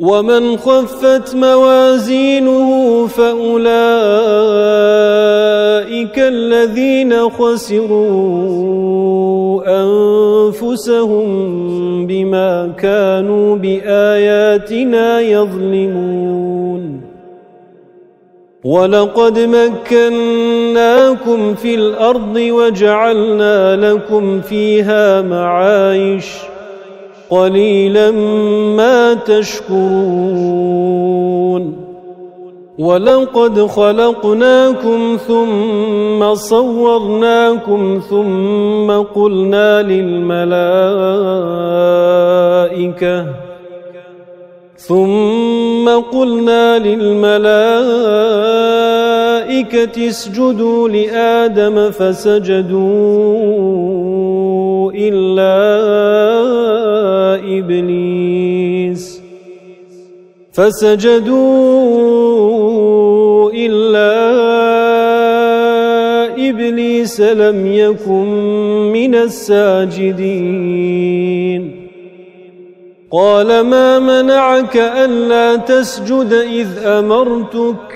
ومن خفت موازينه فأولئك الذين خسروا أنفسهم بما كانوا بآياتنا يظلمون. ولقد مكناكم في الأرض وجعلنا لكم فيها معايش قليلا ما تشكرون ولقد خلقناكم ثم صورناكم ثم قلنا للملائكة ثم قلنا للملائكة اسجدوا لآدم فسجدوا إلا إبليس فسجدوا إلا إبليس لم يكن من الساجدين. قال ما منعك ألا تسجد إذ أمرتك؟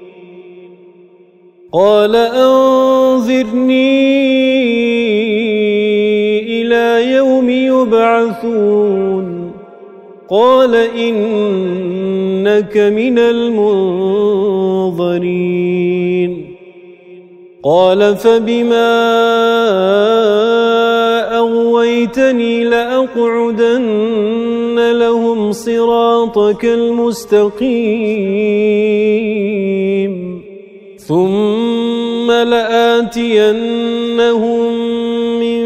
قال أنظرني إلى يوم يبعثون. قال إنك من المنظرين. قال فبما أغويتني لأقعدن لهم صراطك المستقيم. ثم لآتينهم من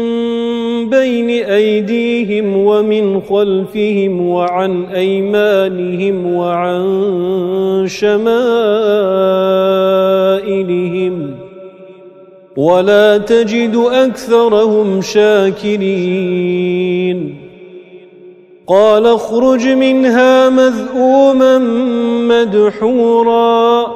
بين أيديهم ومن خلفهم وعن أيمانهم وعن شمائلهم ولا تجد أكثرهم شاكرين قال اخرج منها مذءوما مدحورا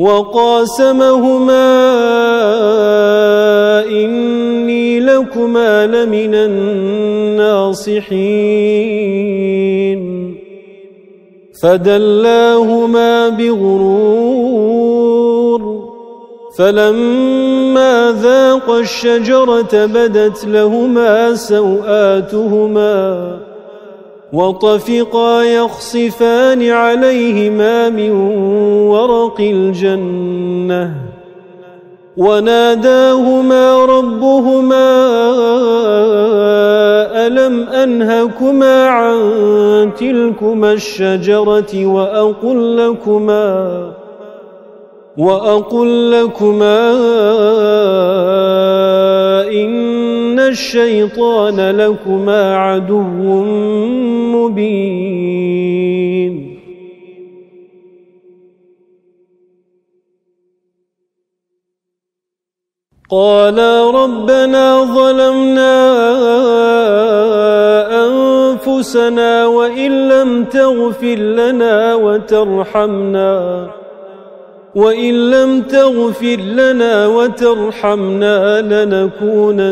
وقاسمهما إني لكما لمن الناصحين. فدلاهما بغرور فلما ذاق الشجرة بدت لهما سوآتهما. وطفقا يخصفان عليهما من ورق الجنة وناداهما ربهما ألم أنهكما عن تلكما الشجرة وأقل لكما وأقل لكما إن الشيطان لكما عدو مبين قالا ربنا ظلمنا أنفسنا وإن لم تغفر لنا وترحمنا وإن لم تغفر لنا وترحمنا لنكونن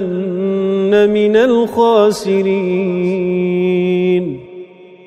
من الخاسرين.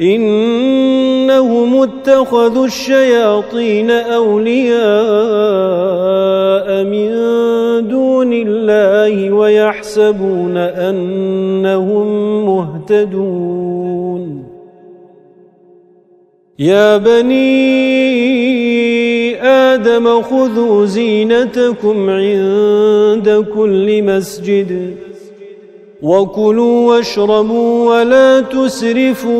إنهم اتخذوا الشياطين أولياء من دون الله ويحسبون أنهم مهتدون. يا بني آدم خذوا زينتكم عند كل مسجد. وكلوا واشربوا ولا تسرفوا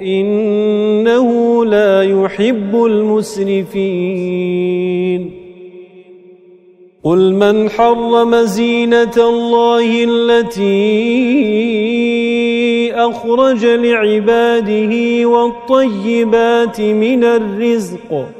إنه لا يحب المسرفين قل من حرم زينة الله التي أخرج لعباده والطيبات من الرزق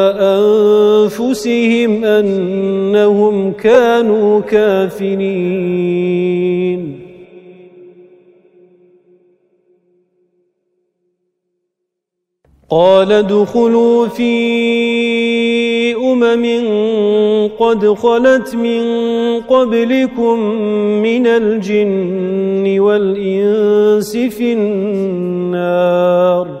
أنفسهم أنهم كانوا كافرين. قال ادخلوا في أمم قد خلت من قبلكم من الجن والإنس في النار.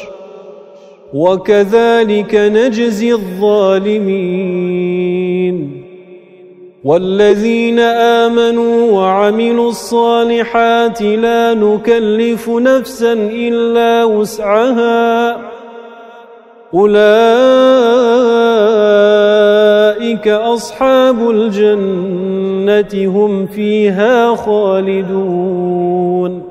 وكذلك نجزي الظالمين. والذين آمنوا وعملوا الصالحات لا نكلف نفسا إلا وسعها. أولئك أصحاب الجنة هم فيها خالدون.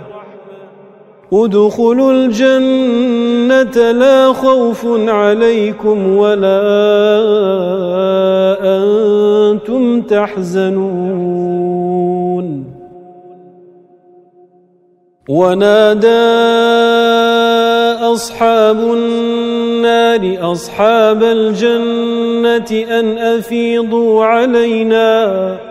ادخلوا الجنة لا خوف عليكم ولا أنتم تحزنون. ونادى أصحاب النار أصحاب الجنة أن أفيضوا علينا.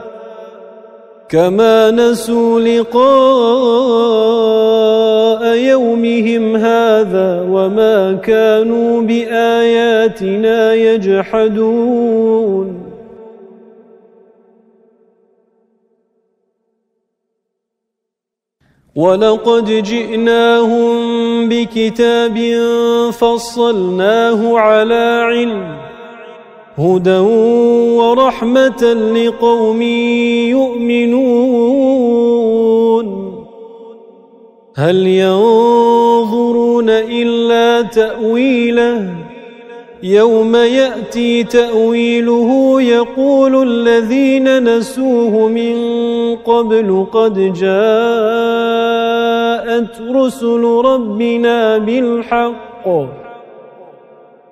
كما نسوا لقاء يومهم هذا وما كانوا بآياتنا يجحدون. ولقد جئناهم بكتاب فصلناه على علم هدى ورحمة لقوم يؤمنون. هل ينظرون إلا تأويله؟ يوم يأتي تأويله يقول الذين نسوه من قبل قد جاءت رسل ربنا بالحق.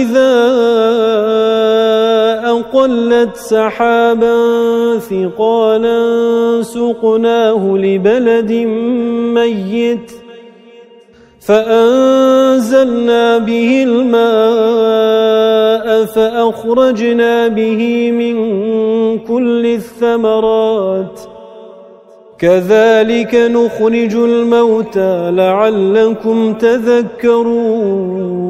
إذا أقلت سحابا ثقالا سقناه لبلد ميت فأنزلنا به الماء فأخرجنا به من كل الثمرات كذلك نخرج الموتى لعلكم تذكرون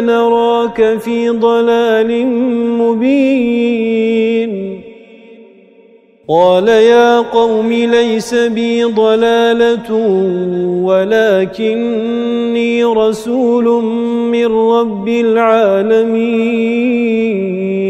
لنراك في ضلال مبين. قال يا قوم ليس بي ضلالة ولكني رسول من رب العالمين.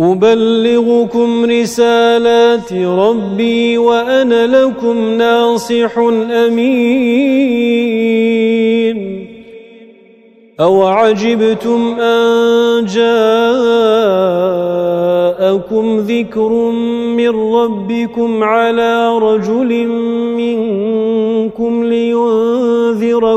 أبلغكم رسالات ربي وأنا لكم ناصح أمين. أو عجبتم أن جاءكم ذكر من ربكم على رجل منكم لينذركم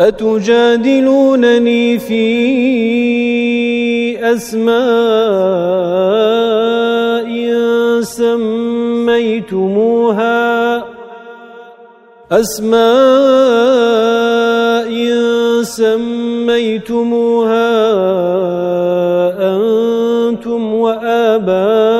أتجادلونني في أسماء سميتموها؟ أسماء سميتموها أنتم وآباؤكم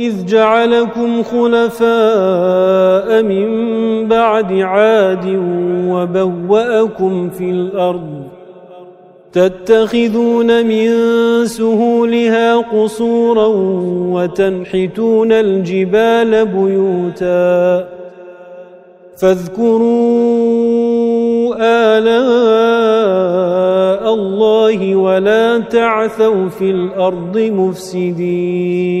إذ جعلكم خلفاء من بعد عاد وبوأكم في الأرض تتخذون من سهولها قصورا وتنحتون الجبال بيوتا فاذكروا آلاء الله ولا تعثوا في الأرض مفسدين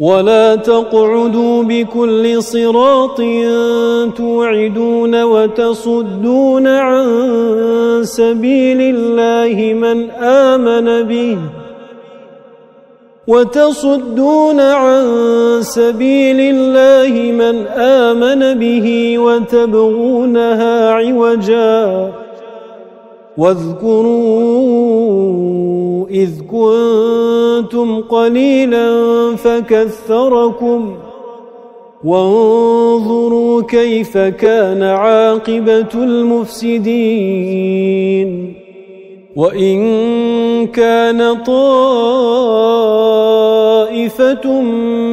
ولا تقعدوا بكل صراط توعدون وتصدون عن سبيل الله من آمن به وتصدون عن سبيل الله من آمن به وتبغونها عوجا واذكروا إذ كنتم قليلا فكثركم وانظروا كيف كان عاقبة المفسدين وَإِن كَانَ طَائِفَةٌ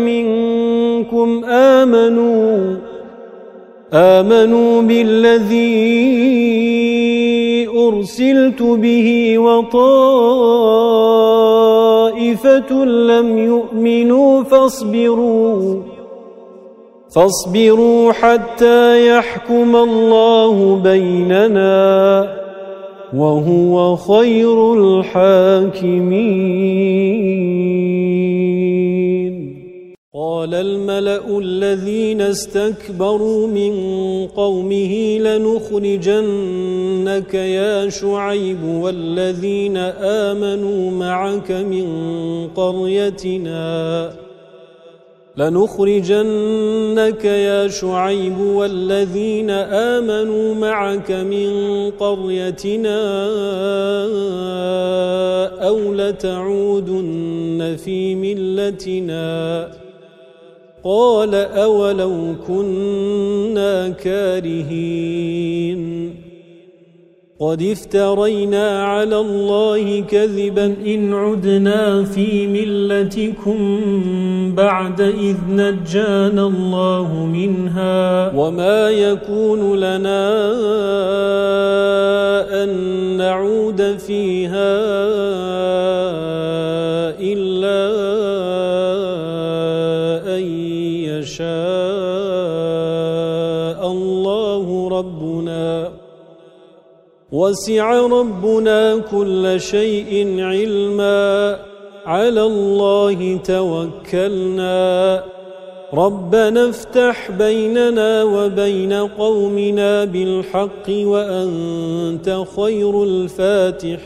مِنكُمْ آمَنُوا آمَنُوا بِالَّذِي أُرْسِلْتُ بِهِ وَطَائِفَةٌ لَّمْ يُؤْمِنُوا فَاصْبِرُوا فَاصْبِرُوا حَتَّى يَحْكُمَ اللَّهُ بَيْنَنَا وهو خير الحاكمين. قال الملأ الذين استكبروا من قومه لنخرجنك يا شعيب والذين آمنوا معك من قريتنا لنخرجنك يا شعيب والذين آمنوا معك من قريتنا أو لتعودن في ملتنا قال أولو كنا كارهين قد افترينا على الله كذبا إن عدنا في ملتكم بعد إذ نجانا الله منها وما يكون لنا أن نعود فيها وسع ربنا كل شيء علما. على الله توكلنا. ربنا افتح بيننا وبين قومنا بالحق وأنت خير الفاتحين.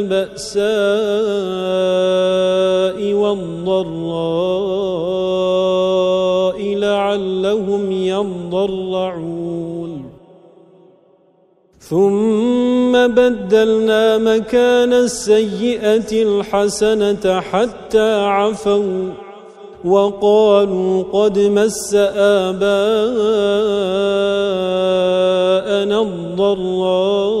بالبأساء والضراء لعلهم يضرعون. ثم بدلنا مكان السيئة الحسنة حتى عفوا وقالوا قد مس آباءنا الضراء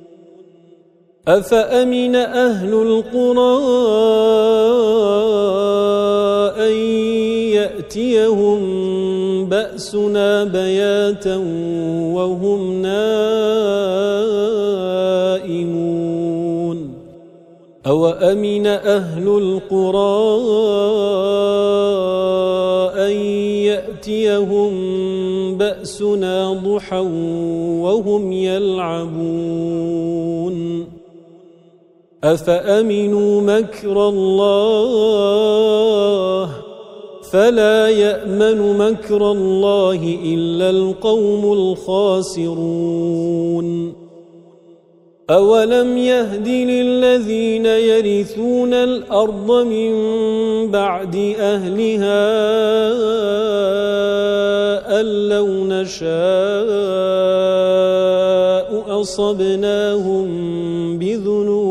أفأمن أهل القرى أن يأتيهم بأسنا بياتا وهم نائمون؟ أوأمن أهل القرى أن يأتيهم بأسنا ضحا وهم يلعبون؟ أفأمنوا مكر الله فلا يأمن مكر الله إلا القوم الخاسرون أولم يهد للذين يرثون الأرض من بعد أهلها أن لو نشاء أصبناهم بذنوبهم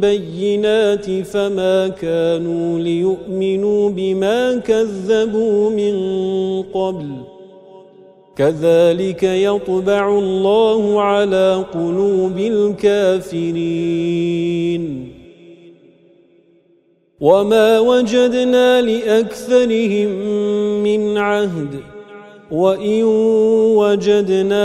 بالبينات فما كانوا ليؤمنوا بما كذبوا من قبل. كذلك يطبع الله على قلوب الكافرين. وما وجدنا لأكثرهم من عهد. وَإِن وَجَدْنَا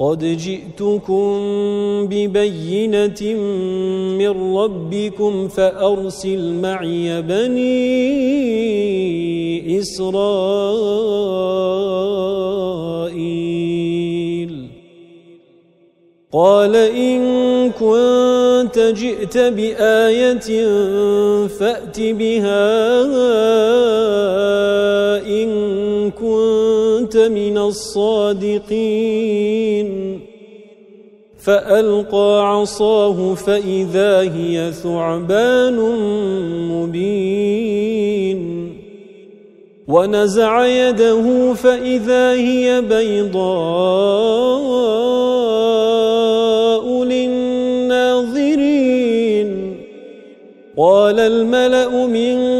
قد جئتكم ببينة من ربكم فأرسل معي بني إسرائيل. قال إن كنت جئت بآية فأت بها إن كنت من الصادقين. فألقى عصاه فإذا هي ثعبان مبين. ونزع يده فإذا هي بيضاء للناظرين. قال الملأ من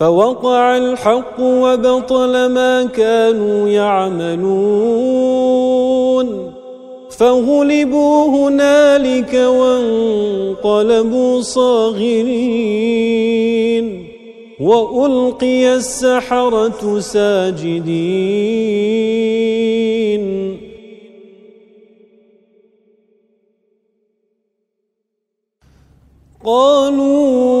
فوقع الحق وبطل ما كانوا يعملون. فغلبوا هنالك وانقلبوا صاغرين. وألقي السحرة ساجدين. قالوا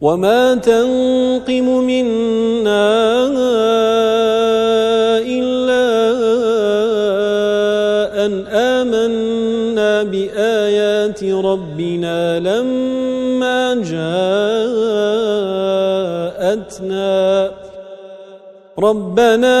وما تنقم منا إلا أن آمنا بآيات ربنا لما جاءتنا ربنا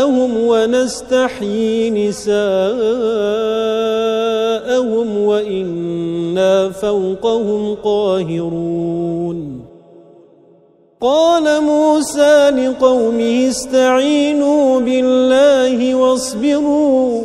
أبناءهم ونستحيي نساءهم وإنا فوقهم قاهرون. قال موسى لقومه استعينوا بالله واصبروا.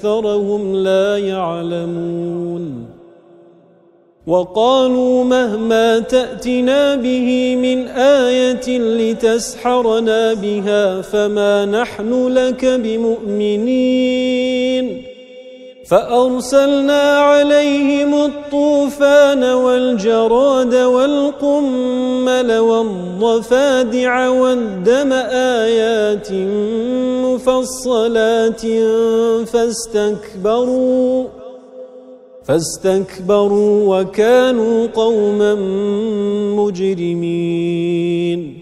أَكْثَرَهُمْ لَا يَعْلَمُونَ. وَقَالُوا مَهْمَا تَأْتِنَا بِهِ مِنْ آيَةٍ لِتَسْحَرَنَا بِهَا فَمَا نَحْنُ لَكَ بِمُؤْمِنِينَ. فَأَرْسَلْنَا عَلَيْهِمُ الطُّوفَانَ وَالْجَرَادَ وَالْقُمَّلَ وَالضَّفَادِعَ وَالدَّمَ آيَاتٍ مُفَصَّلَاتٍ فَاسْتَكْبَرُوا فاستكبروا وكانوا قوما مجرمين.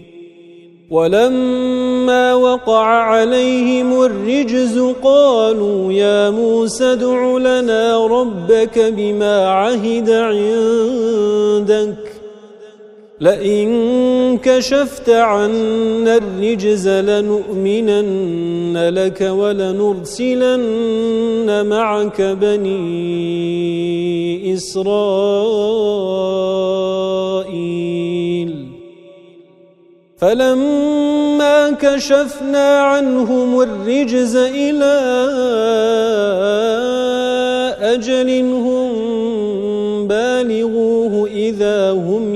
ولما وقع عليهم الرجز قالوا يا موسى دع لنا ربك بما عهد عندك. لئن كشفت عنا الرجز لنؤمنن لك ولنرسلن معك بني إسرائيل. فلما كشفنا عنهم الرجز إلى أجل هم بالغوه إذا هم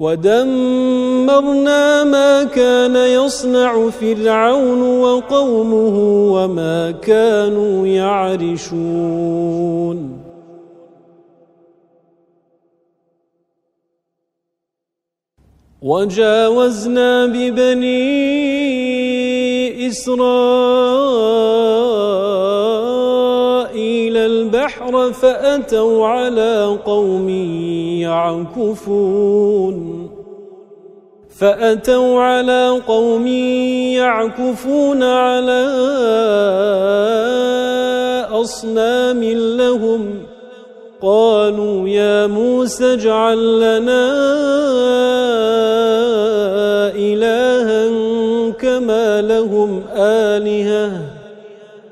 ودمرنا ما كان يصنع فرعون وقومه وما كانوا يعرشون. وجاوزنا ببني إسرائيل فأتوا على قوم يعكفون. فأتوا على قوم يعكفون على أصنام لهم. قالوا يا موسى اجعل لنا إلها كما لهم آلهة.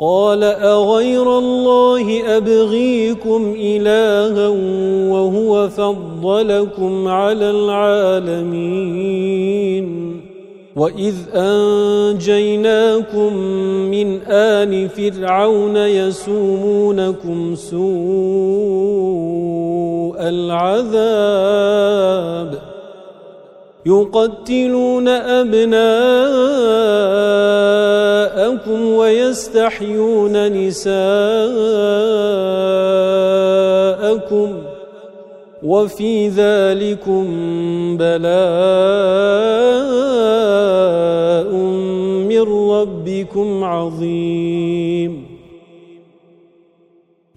قال أغير الله أبغيكم إلها وهو فضلكم على العالمين. وَإِذْ أَنْجَيْنَاكُمْ مِنْ آلِ فِرْعَوْنَ يَسُومُونَكُمْ سُوءَ الْعَذَابِ. يُقَتِّلُونَ أَبْنَاءَكُمْ وَيَسْتَحْيُونَ نِسَاءَكُمْ وَفِي ذَلِكُمْ بَلَاءٌ مِّن رَّبِّكُمْ عَظِيمٌ.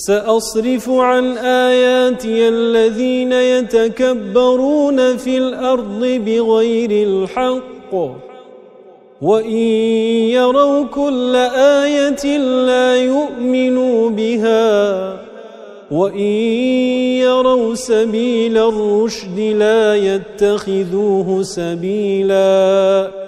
سأصرف عن آياتي الذين يتكبرون في الأرض بغير الحق. وَإِن يَرَوْا كُلَّ آيَةٍ لَّا يُؤْمِنُوا بِهَا. وَإِن يَرَوْا سَبِيلَ الرُّشْدِ لَا يَتَّخِذُوهُ سَبِيلًا.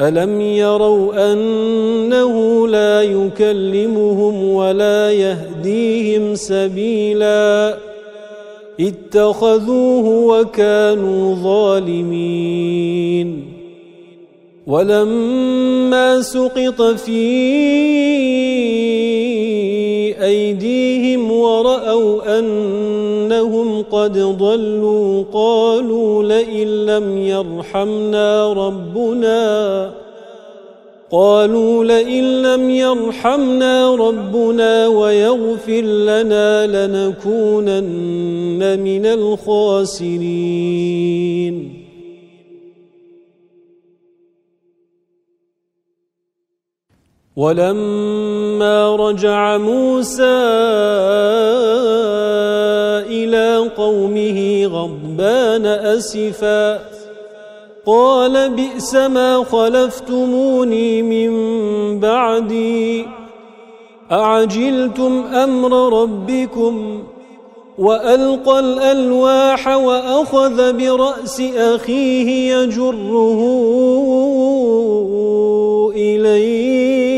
ألم يروا أنه لا يكلمهم ولا يهديهم سبيلاً اتخذوه وكانوا ظالمين ولما سقط في أيديهم ورأوا قد ضلوا قالوا لئن لم يرحمنا ربنا قالوا لئن لم يرحمنا ربنا ويغفر لنا لنكونن من الخاسرين. ولما رجع موسى إلى قومه غضبان أسفاً. قال بئس ما خلفتموني من بعدي. أعجلتم أمر ربكم وألقى الألواح وأخذ برأس أخيه يجره إليه.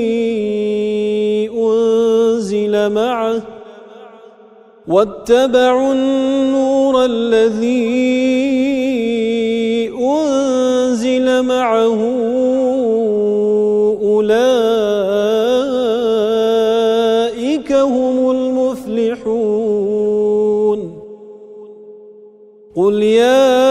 أنزل معه واتبعوا النور الذي أنزل معه أولئك هم المفلحون قل يا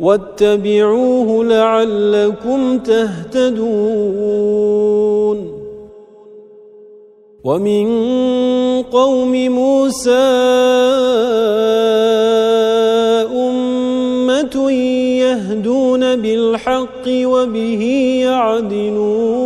واتبعوه لعلكم تهتدون. ومن قوم موسى أمة يهدون بالحق وبه يعدلون.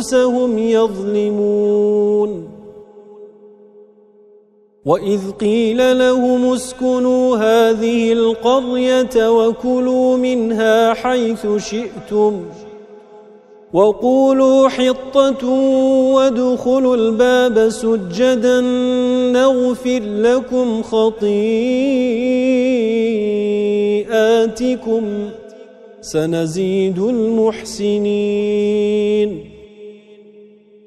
أنفسهم يظلمون. وَإِذْ قِيلَ لَهُمُ اسْكُنُوا هَذِهِ الْقَرْيَةَ وَكُلُوا مِنْهَا حَيْثُ شِئْتُمْ وَقُولُوا حِطَّةٌ وَادْخُلُوا الْبَابَ سُجَّدًا نَغْفِرْ لَكُمْ خَطِيئَاتِكُمْ سَنَزِيدُ الْمُحْسِنِينَ.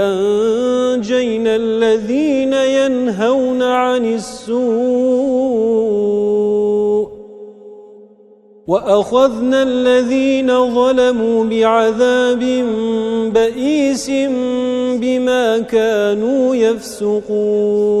أنجينا الذين ينهون عن السوء وأخذنا الذين ظلموا بعذاب بئيس بما كانوا يفسقون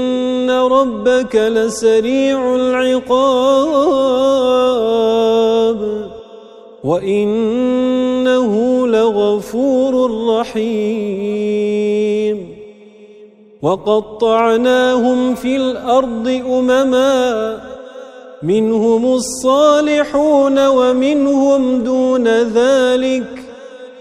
رَبَّكَ لَسَرِيعُ الْعِقَابِ وَإِنَّهُ لَغَفُورٌ رَّحِيمٌ. وَقَطَّعْنَاهُمْ فِي الْأَرْضِ أُمَمًا مِنْهُمُ الصَّالِحُونَ وَمِنْهُمْ دُونَ ذَلِكَ.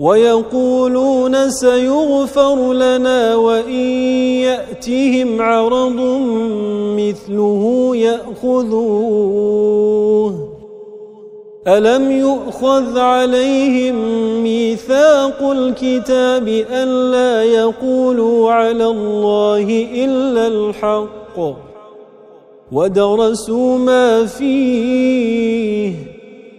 ويقولون سيغفر لنا وإن يأتهم عرض مثله يأخذوه. أَلَمْ يُؤْخَذْ عَلَيْهِمْ مِيثَاقُ الْكِتَابِ أَلَّا يَقُولُوا عَلَى اللَّهِ إِلَّا الْحَقَّ؟ وَدَرَسُوا مَا فِيهِ.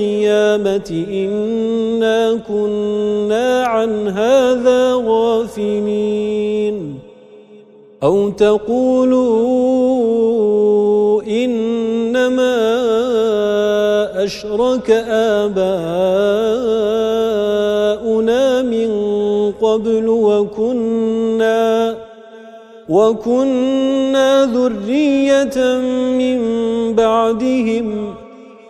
القيامة إنا كنا عن هذا غافلين. أو تقولوا إنما أشرك آباؤنا من قبل وكنا وكنا ذرية من بعدهم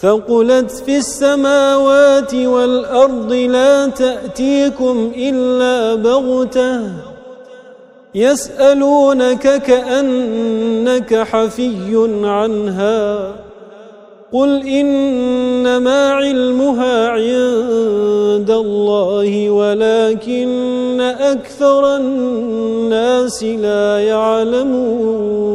ثقلت في السماوات والأرض لا تأتيكم إلا بغتة. يسألونك كأنك حفي عنها. قل إنما علمها عند الله ولكن أكثر الناس لا يعلمون.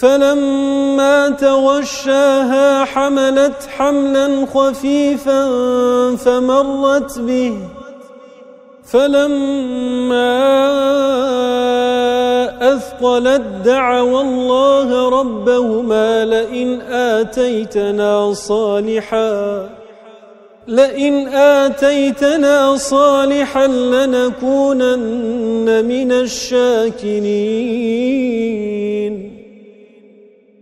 فلما توشاها حملت حملا خفيفا فمرت به. فلما أثقلت دعوا الله ربهما لئن آتيتنا صالحا لئن آتيتنا صالحا لنكونن من الشاكرين.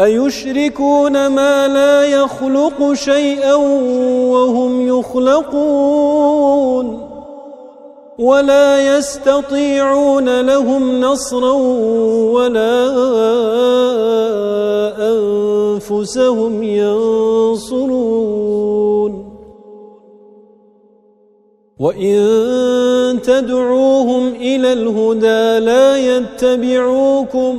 أيشركون ما لا يخلق شيئا وهم يخلقون ولا يستطيعون لهم نصرا ولا أنفسهم ينصرون وَإِن تَدْعُوهُمْ إِلَى الْهُدَى لَا يَتَّبِعُوكُمْ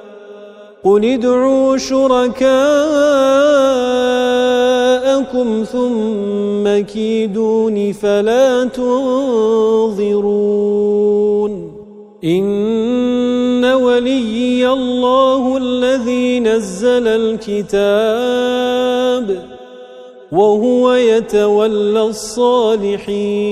قُلِ ادْعُوا شُرَكَاءَكُمْ ثُمَّ كِيدُونِ فَلَا تُنظِرُونَ إِنَّ وَلِيِّيَ اللَّهُ الَّذِي نَزَّلَ الْكِتَابَ وَهُوَ يَتَوَلَّى الصَّالِحِينَ